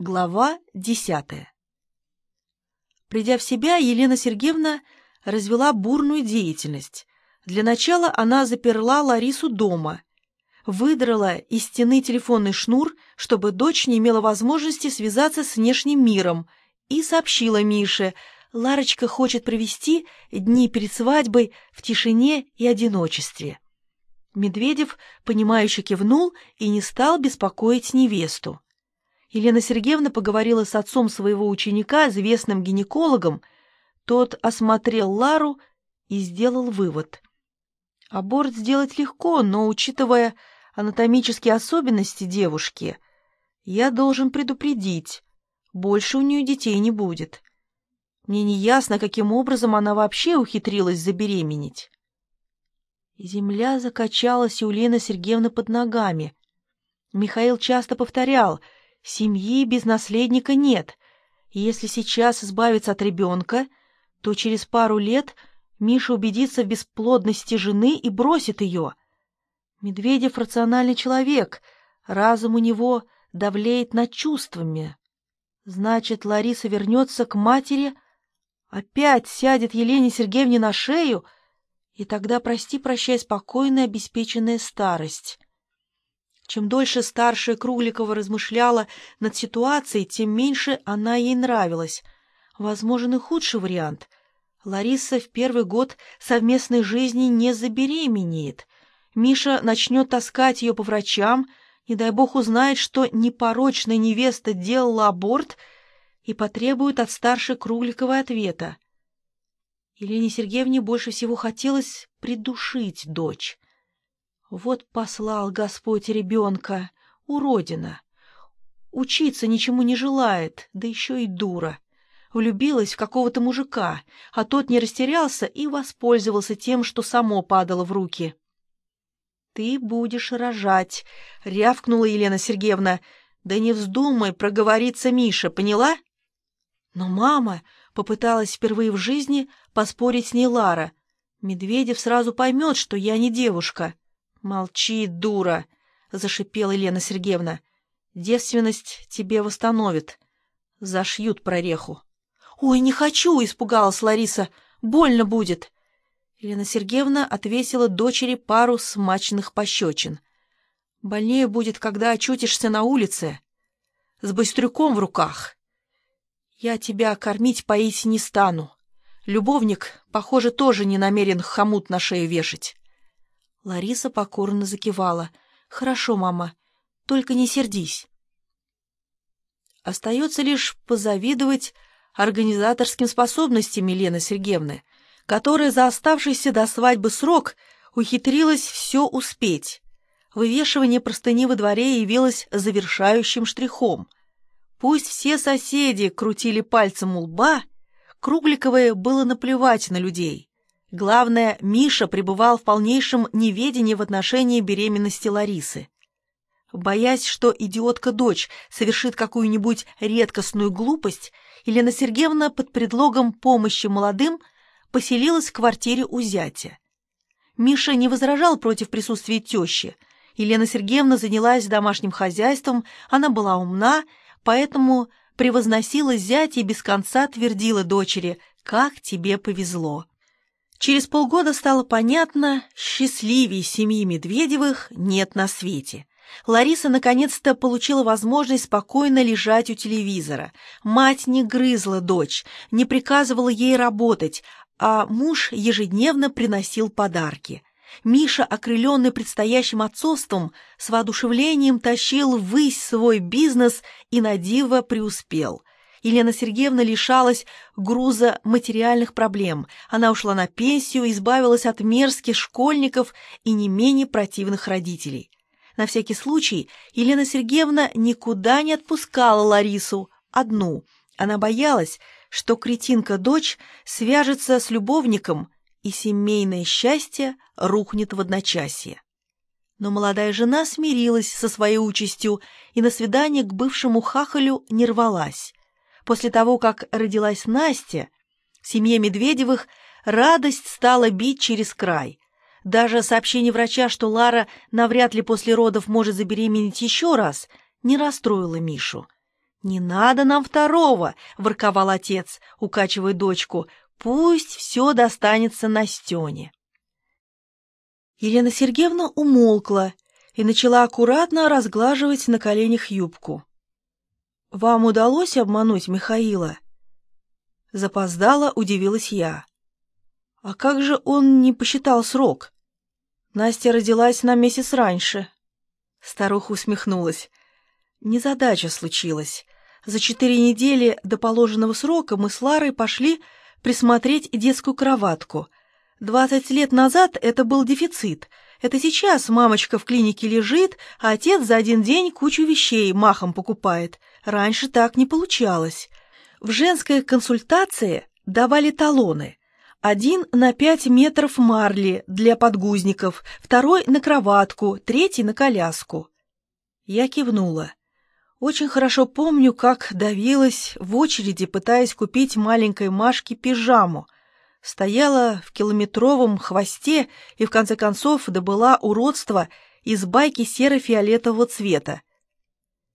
Глава десятая Придя в себя, Елена Сергеевна развела бурную деятельность. Для начала она заперла Ларису дома, выдрала из стены телефонный шнур, чтобы дочь не имела возможности связаться с внешним миром, и сообщила Мише, Ларочка хочет провести дни перед свадьбой в тишине и одиночестве. Медведев, понимающе кивнул и не стал беспокоить невесту. Елена Сергеевна поговорила с отцом своего ученика, известным гинекологом. Тот осмотрел Лару и сделал вывод. Аборт сделать легко, но, учитывая анатомические особенности девушки, я должен предупредить, больше у нее детей не будет. Мне не ясно, каким образом она вообще ухитрилась забеременеть. Земля закачалась у Лены Сергеевны под ногами. Михаил часто повторял — Семьи без наследника нет, если сейчас избавиться от ребенка, то через пару лет Миша убедится в бесплодности жены и бросит ее. Медведев рациональный человек, разум у него давлеет над чувствами. Значит, Лариса вернется к матери, опять сядет Елене Сергеевне на шею, и тогда прости-прощай спокойная обеспеченная старость. Чем дольше старшая Кругликова размышляла над ситуацией, тем меньше она ей нравилась. Возможен и худший вариант. Лариса в первый год совместной жизни не забеременеет. Миша начнет таскать ее по врачам, не дай бог узнает, что непорочная невеста делала аборт и потребует от старшей Кругликовой ответа. Елене Сергеевне больше всего хотелось придушить дочь. Вот послал Господь ребенка, уродина. Учиться ничему не желает, да еще и дура. Влюбилась в какого-то мужика, а тот не растерялся и воспользовался тем, что само падало в руки. «Ты будешь рожать», — рявкнула Елена Сергеевна. «Да не вздумай проговориться, Миша, поняла?» «Но мама...» — попыталась впервые в жизни поспорить с ней Лара. «Медведев сразу поймет, что я не девушка». «Молчи, дура!» — зашипела Елена Сергеевна. «Девственность тебе восстановит. Зашьют прореху». «Ой, не хочу!» — испугалась Лариса. «Больно будет!» Елена Сергеевна отвесила дочери пару смачных пощечин. «Больнее будет, когда очутишься на улице, с быстрюком в руках. Я тебя кормить, поить не стану. Любовник, похоже, тоже не намерен хомут на шею вешать». Лариса покорно закивала. «Хорошо, мама, только не сердись». Остается лишь позавидовать организаторским способностям Елены Сергеевны, которая за оставшийся до свадьбы срок ухитрилась все успеть. Вывешивание простыни во дворе явилось завершающим штрихом. Пусть все соседи крутили пальцем у лба, Кругликовой было наплевать на людей. Главное, Миша пребывал в полнейшем неведении в отношении беременности Ларисы. Боясь, что идиотка-дочь совершит какую-нибудь редкостную глупость, Елена Сергеевна под предлогом помощи молодым поселилась в квартире у зятя. Миша не возражал против присутствия тещи. Елена Сергеевна занялась домашним хозяйством, она была умна, поэтому превозносила зятя и без конца твердила дочери «Как тебе повезло!». Через полгода стало понятно, счастливее семьи Медведевых нет на свете. Лариса наконец-то получила возможность спокойно лежать у телевизора. Мать не грызла дочь, не приказывала ей работать, а муж ежедневно приносил подарки. Миша, окрыленный предстоящим отцовством, с воодушевлением тащил ввысь свой бизнес и на диво преуспел – Елена Сергеевна лишалась груза материальных проблем. Она ушла на пенсию, избавилась от мерзких школьников и не менее противных родителей. На всякий случай Елена Сергеевна никуда не отпускала Ларису, одну. Она боялась, что кретинка-дочь свяжется с любовником, и семейное счастье рухнет в одночасье. Но молодая жена смирилась со своей участью и на свидание к бывшему хахалю не рвалась. После того, как родилась Настя, в семье Медведевых радость стала бить через край. Даже сообщение врача, что Лара навряд ли после родов может забеременеть еще раз, не расстроило Мишу. «Не надо нам второго!» — ворковал отец, укачивая дочку. «Пусть все достанется Настене». Елена Сергеевна умолкла и начала аккуратно разглаживать на коленях юбку. «Вам удалось обмануть Михаила?» Запоздала, удивилась я. «А как же он не посчитал срок?» «Настя родилась на месяц раньше». Старуха усмехнулась. «Незадача случилась. За четыре недели до положенного срока мы с Ларой пошли присмотреть детскую кроватку. Двадцать лет назад это был дефицит. Это сейчас мамочка в клинике лежит, а отец за один день кучу вещей махом покупает. Раньше так не получалось. В женской консультации давали талоны. Один на пять метров марли для подгузников, второй на кроватку, третий на коляску. Я кивнула. Очень хорошо помню, как давилась в очереди, пытаясь купить маленькой Машке пижаму. Стояла в километровом хвосте и, в конце концов, добыла уродство из байки серо-фиолетового цвета.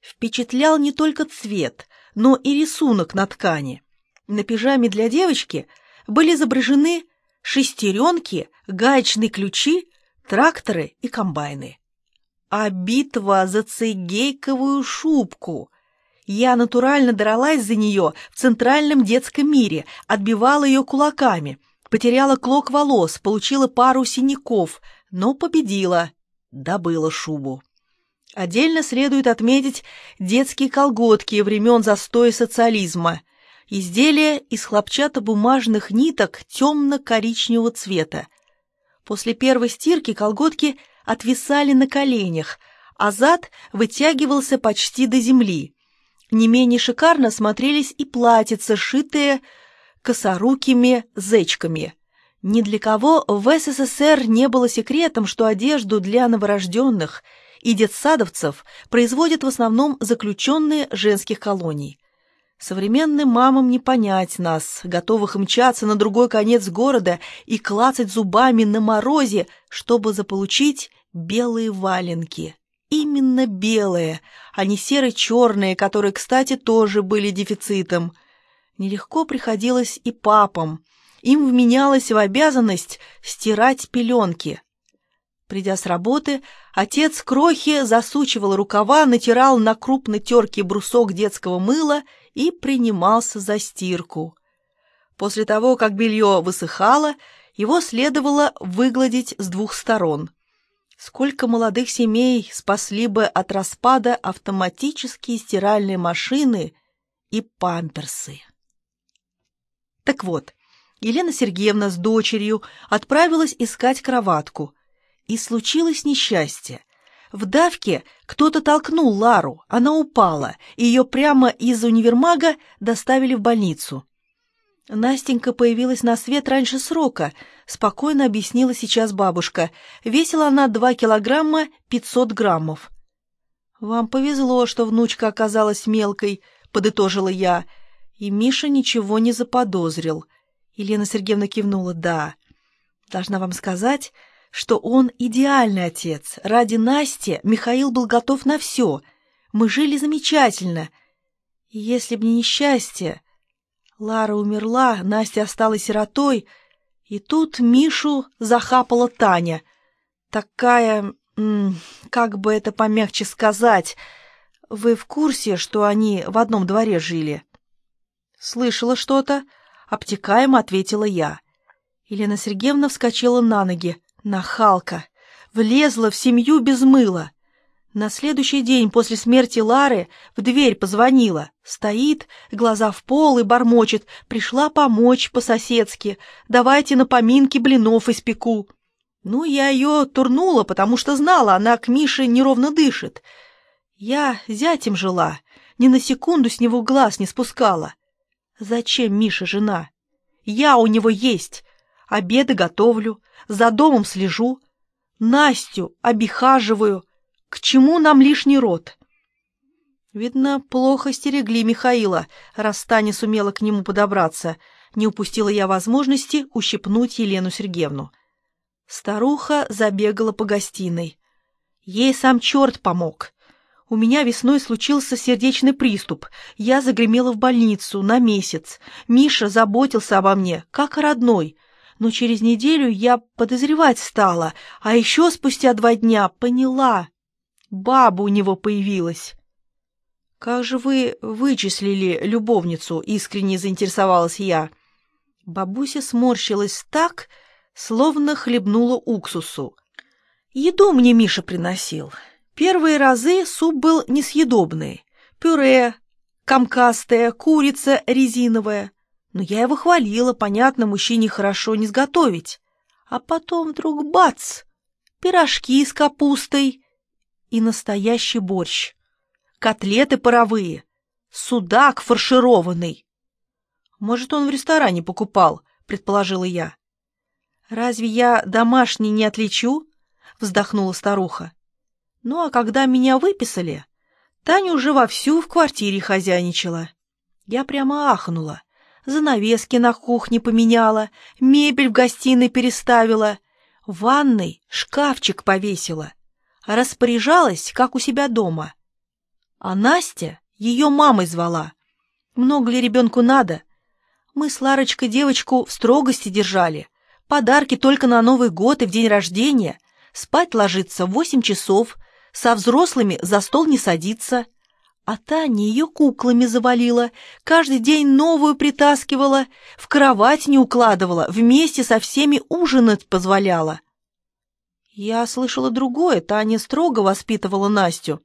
Впечатлял не только цвет, но и рисунок на ткани. На пижаме для девочки были изображены шестеренки, гаечные ключи, тракторы и комбайны а битва за цигейковую шубку. Я натурально дралась за нее в центральном детском мире, отбивала ее кулаками, потеряла клок волос, получила пару синяков, но победила, добыла шубу. Отдельно следует отметить детские колготки времен застоя социализма. Изделия из хлопчатобумажных ниток темно-коричневого цвета. После первой стирки колготки – отвисали на коленях, а зад вытягивался почти до земли. Не менее шикарно смотрелись и платьица, шитые косорукими зечками. Ни для кого в СССР не было секретом, что одежду для новорожденных и детсадовцев производят в основном заключенные женских колоний. Современным мамам не понять нас, готовых мчаться на другой конец города и клацать зубами на морозе, чтобы заполучить белые валенки. Именно белые, а не серо-черные, которые, кстати, тоже были дефицитом. Нелегко приходилось и папам. Им вменялось в обязанность стирать пеленки. Придя с работы, отец крохи засучивал рукава, натирал на крупной терке брусок детского мыла и принимался за стирку. После того, как белье высыхало, его следовало выгладить с двух сторон. Сколько молодых семей спасли бы от распада автоматические стиральные машины и памперсы. Так вот, Елена Сергеевна с дочерью отправилась искать кроватку. И случилось несчастье. В давке кто-то толкнул Лару, она упала, и ее прямо из универмага доставили в больницу. Настенька появилась на свет раньше срока, спокойно объяснила сейчас бабушка. Весила она два килограмма пятьсот граммов. «Вам повезло, что внучка оказалась мелкой», — подытожила я. И Миша ничего не заподозрил. Елена Сергеевна кивнула «да». «Должна вам сказать, что он идеальный отец. Ради Насти Михаил был готов на все. Мы жили замечательно. И если б не несчастье... Лара умерла, Настя осталась сиротой, и тут Мишу захапала Таня. Такая... как бы это помягче сказать... Вы в курсе, что они в одном дворе жили? Слышала что-то? Обтекаемо ответила я. Елена Сергеевна вскочила на ноги. Нахалка! Влезла в семью без мыла. На следующий день после смерти Лары в дверь позвонила. Стоит, глаза в пол и бормочет. Пришла помочь по-соседски. Давайте на поминки блинов испеку. Ну, я ее турнула, потому что знала, она к Мише неровно дышит. Я зятем жила, ни на секунду с него глаз не спускала. Зачем Миша жена? Я у него есть. Обеды готовлю, за домом слежу, Настю обихаживаю. К чему нам лишний род? Видно, плохо стерегли Михаила, раз Таня сумела к нему подобраться. Не упустила я возможности ущипнуть Елену Сергеевну. Старуха забегала по гостиной. Ей сам черт помог. У меня весной случился сердечный приступ. Я загремела в больницу на месяц. Миша заботился обо мне, как о родной. Но через неделю я подозревать стала, а еще спустя два дня поняла. Баба у него появилась. «Как же вы вычислили любовницу?» — искренне заинтересовалась я. Бабуся сморщилась так, словно хлебнула уксусу. Еду мне Миша приносил. Первые разы суп был несъедобный. Пюре, комкастая, курица резиновая. Но я его хвалила, понятно, мужчине хорошо не сготовить. А потом вдруг бац! Пирожки с капустой и настоящий борщ. Котлеты паровые, судак фаршированный. Может, он в ресторане покупал, предположила я. Разве я домашний не отличу? Вздохнула старуха. Ну, а когда меня выписали, Таня уже вовсю в квартире хозяйничала. Я прямо ахнула. Занавески на кухне поменяла, мебель в гостиной переставила, в ванной шкафчик повесила. Распоряжалась, как у себя дома. А Настя ее мамой звала. Много ли ребенку надо? Мы с Ларочкой девочку в строгости держали. Подарки только на Новый год и в день рождения. Спать ложиться в восемь часов, со взрослыми за стол не садиться. А Таня ее куклами завалила, каждый день новую притаскивала, в кровать не укладывала, вместе со всеми ужинать позволяла. Я слышала другое, Таня строго воспитывала Настю.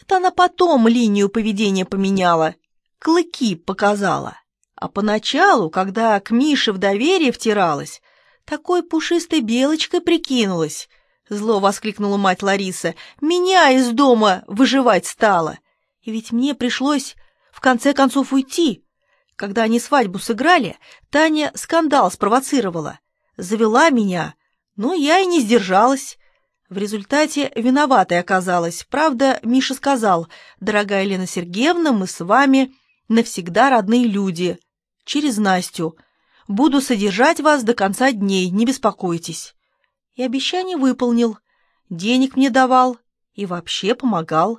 Это она потом линию поведения поменяла, клыки показала. А поначалу, когда к Мише в доверие втиралась, такой пушистой белочкой прикинулась, Зло воскликнула мать Лариса. «Меня из дома выживать стало! И ведь мне пришлось в конце концов уйти. Когда они свадьбу сыграли, Таня скандал спровоцировала. Завела меня, но я и не сдержалась. В результате виноватой оказалась. Правда, Миша сказал, «Дорогая Елена Сергеевна, мы с вами навсегда родные люди. Через Настю. Буду содержать вас до конца дней, не беспокойтесь» и обещание выполнил. Денег мне давал и вообще помогал.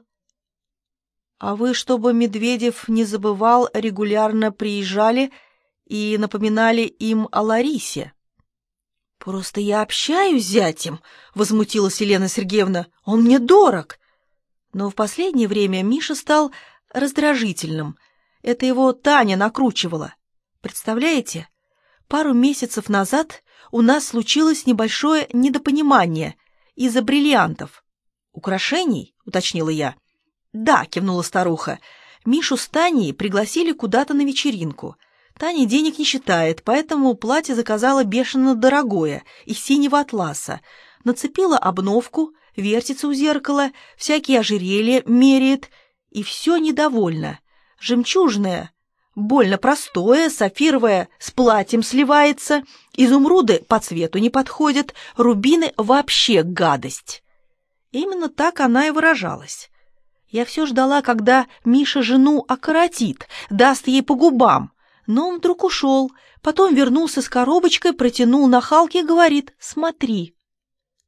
А вы, чтобы Медведев не забывал, регулярно приезжали и напоминали им о Ларисе. «Просто я общаюсь с зятем», — возмутилась Елена Сергеевна. «Он мне дорог». Но в последнее время Миша стал раздражительным. Это его Таня накручивала. Представляете, пару месяцев назад у нас случилось небольшое недопонимание из-за бриллиантов. «Украшений?» — уточнила я. «Да», — кивнула старуха. «Мишу с Таней пригласили куда-то на вечеринку. Таня денег не считает, поэтому платье заказала бешено дорогое, из синего атласа. Нацепила обновку, вертится у зеркала, всякие ожерелья меряет, и все недовольно. Жемчужное, больно простое, сапфировое с платьем сливается, изумруды по цвету не подходят, рубины вообще гадость. Именно так она и выражалась. Я все ждала, когда Миша жену окоротит, даст ей по губам, но он вдруг ушел, потом вернулся с коробочкой, протянул на Халке и говорит «Смотри».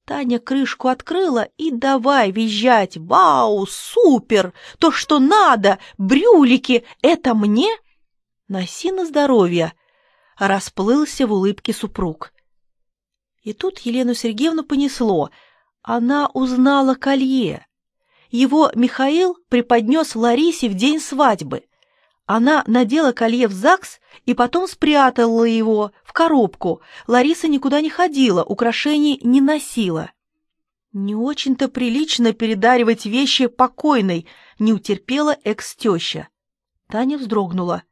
Таня крышку открыла и давай визжать «Вау, супер! То, что надо! Брюлики! Это мне?» Носи на здоровье!» — расплылся в улыбке супруг. И тут Елену Сергеевну понесло. Она узнала колье. Его Михаил преподнес Ларисе в день свадьбы. Она надела колье в ЗАГС и потом спрятала его в коробку. Лариса никуда не ходила, украшений не носила. Не очень-то прилично передаривать вещи покойной, не утерпела экс-теща. Таня вздрогнула.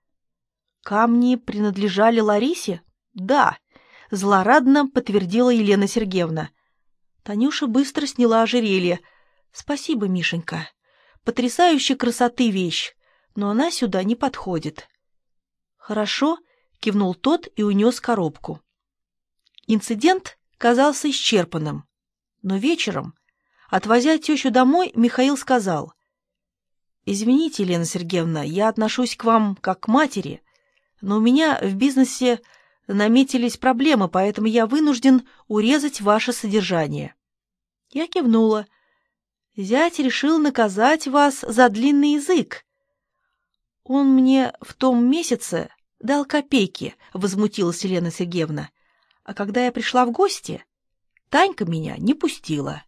Камни принадлежали Ларисе? Да, злорадно подтвердила Елена Сергеевна. Танюша быстро сняла ожерелье. Спасибо, Мишенька. Потрясающей красоты вещь, но она сюда не подходит. Хорошо, кивнул тот и унес коробку. Инцидент казался исчерпанным, но вечером, отвозя тещу домой, Михаил сказал, «Извините, Елена Сергеевна, я отношусь к вам как к матери, но у меня в бизнесе наметились проблемы, поэтому я вынужден урезать ваше содержание». Я кивнула. Зять решил наказать вас за длинный язык. Он мне в том месяце дал копейки, возмутилась Елена Сергеевна. А когда я пришла в гости, Танька меня не пустила.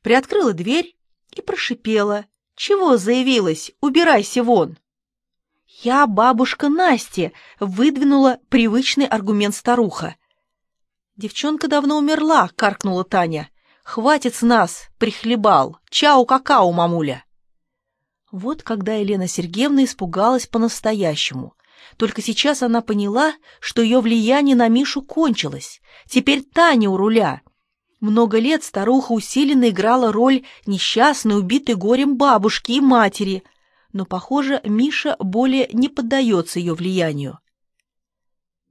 Приоткрыла дверь и прошипела. «Чего заявилась? Убирайся вон!» «Я бабушка Насти», — выдвинула привычный аргумент старуха. «Девчонка давно умерла», — каркнула Таня. «Хватит с нас, прихлебал. Чау-какао, мамуля». Вот когда Елена Сергеевна испугалась по-настоящему. Только сейчас она поняла, что ее влияние на Мишу кончилось. Теперь Таня у руля. Много лет старуха усиленно играла роль несчастной, убитой горем бабушки и матери, но, похоже, Миша более не поддается ее влиянию.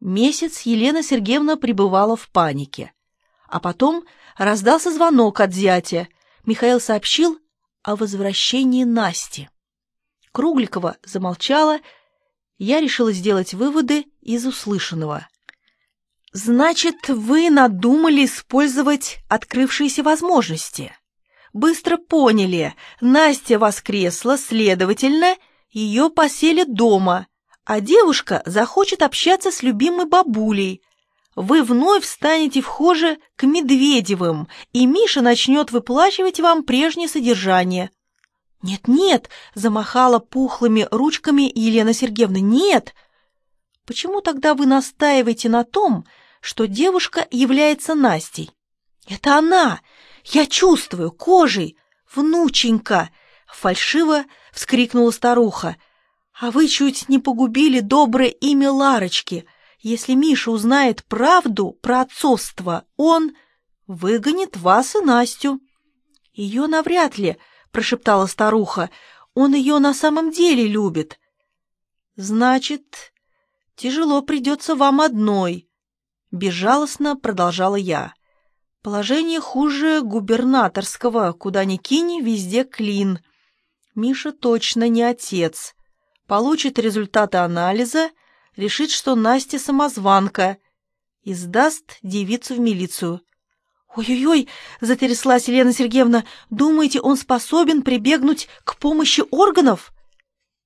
Месяц Елена Сергеевна пребывала в панике. А потом раздался звонок от зятя. Михаил сообщил о возвращении Насти. Кругликова замолчала, я решила сделать выводы из услышанного. «Значит, вы надумали использовать открывшиеся возможности. Быстро поняли, Настя воскресла, следовательно, ее поселят дома, а девушка захочет общаться с любимой бабулей. Вы вновь станете вхожи к Медведевым, и Миша начнет выплачивать вам прежнее содержание». «Нет-нет», — замахала пухлыми ручками Елена Сергеевна, — «нет». «Почему тогда вы настаиваете на том, что девушка является Настей?» «Это она! Я чувствую, кожей! Внученька!» — фальшиво вскрикнула старуха. «А вы чуть не погубили доброе имя Ларочки. Если Миша узнает правду про отцовство, он выгонит вас и Настю». «Ее навряд ли», прошептала старуха. «Он ее на самом деле любит». «Значит, тяжело придется вам одной», — безжалостно продолжала я. «Положение хуже губернаторского, куда ни кинь, везде клин. Миша точно не отец. Получит результаты анализа, решит, что Настя самозванка, и сдаст девицу в милицию. «Ой-ой-ой!» — затряслась Елена Сергеевна. «Думаете, он способен прибегнуть к помощи органов?»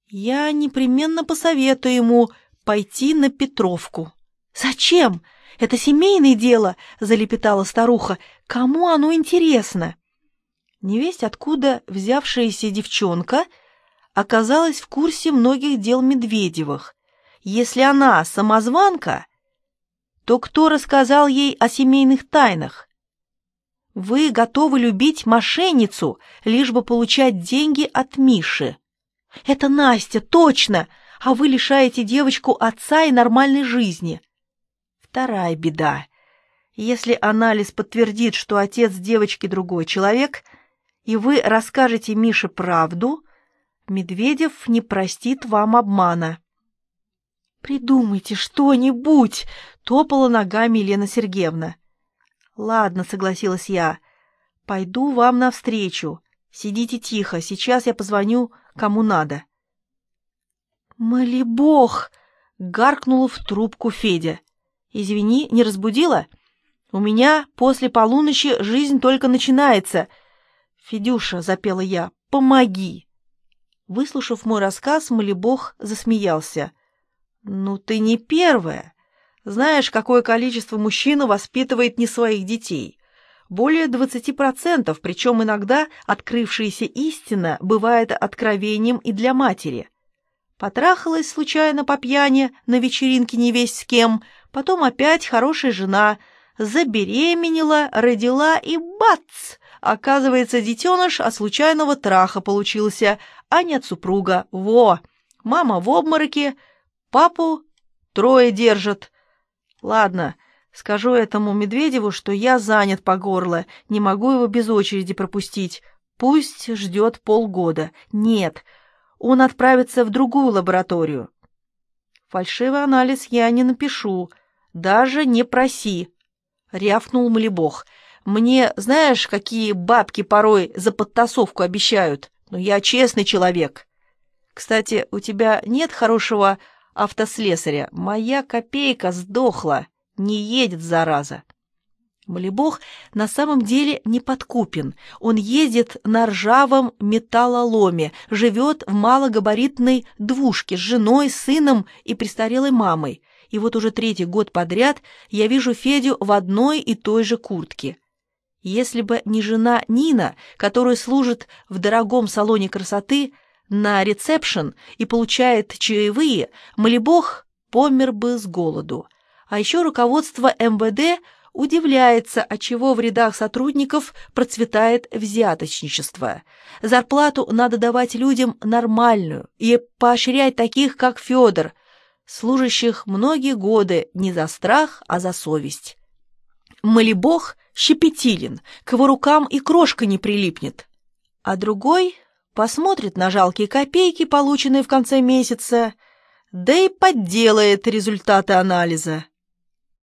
«Я непременно посоветую ему пойти на Петровку». «Зачем? Это семейное дело!» — залепетала старуха. «Кому оно интересно?» Невесть, откуда взявшаяся девчонка оказалась в курсе многих дел Медведевых. Если она самозванка, то кто рассказал ей о семейных тайнах? Вы готовы любить мошенницу, лишь бы получать деньги от Миши. Это Настя, точно, а вы лишаете девочку отца и нормальной жизни. Вторая беда. Если анализ подтвердит, что отец девочки другой человек, и вы расскажете Мише правду, Медведев не простит вам обмана. «Придумайте что-нибудь!» — топала ногами Елена Сергеевна. «Ладно», — согласилась я. «Пойду вам навстречу. Сидите тихо, сейчас я позвоню, кому надо». «Моли бог!» — гаркнула в трубку Федя. «Извини, не разбудила? У меня после полуночи жизнь только начинается». «Федюша», — запела я, — «помоги». Выслушав мой рассказ, Молибог засмеялся. «Ну, ты не первая. Знаешь, какое количество мужчин воспитывает не своих детей? Более 20%, причем иногда открывшаяся истина бывает откровением и для матери. Потрахалась случайно по пьяни на вечеринке не весь с кем, потом опять хорошая жена, забеременела, родила и бац! Оказывается, детеныш от случайного траха получился, а не от супруга. Во! Мама в обмороке, папу трое держат, Ладно, скажу этому Медведеву, что я занят по горло, не могу его без очереди пропустить. Пусть ждет полгода. Нет, он отправится в другую лабораторию. Фальшивый анализ я не напишу, даже не проси, — рявкнул Малибох. Мне, знаешь, какие бабки порой за подтасовку обещают? Но я честный человек. Кстати, у тебя нет хорошего автослесаря. Моя копейка сдохла, не едет, зараза. Молебог на самом деле не подкупен. Он ездит на ржавом металлоломе, живет в малогабаритной двушке с женой, сыном и престарелой мамой. И вот уже третий год подряд я вижу Федю в одной и той же куртке. Если бы не жена Нина, которая служит в дорогом салоне красоты на ресепшн и получает чаевые, Молебог помер бы с голоду. А еще руководство МВД – удивляется, отчего в рядах сотрудников процветает взяточничество. Зарплату надо давать людям нормальную и поощрять таких, как Федор, служащих многие годы не за страх, а за совесть. Молибог щепетилен, к его рукам и крошка не прилипнет. А другой посмотрит на жалкие копейки, полученные в конце месяца, да и подделает результаты анализа.